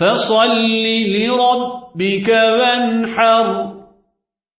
فصل لربك وانحر.